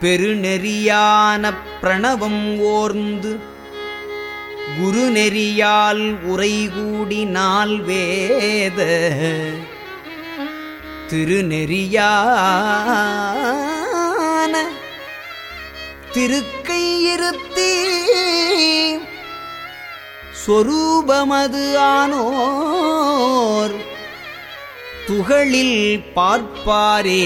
பெருநெறியான பிரணவம் ஓர்ந்து குருநெறியால் உரைகூடி நால் வேத திருநெறியான திருக்கையிருத்தி சொரூபமது ஆனோர் துகளில் பார்ப்பாரே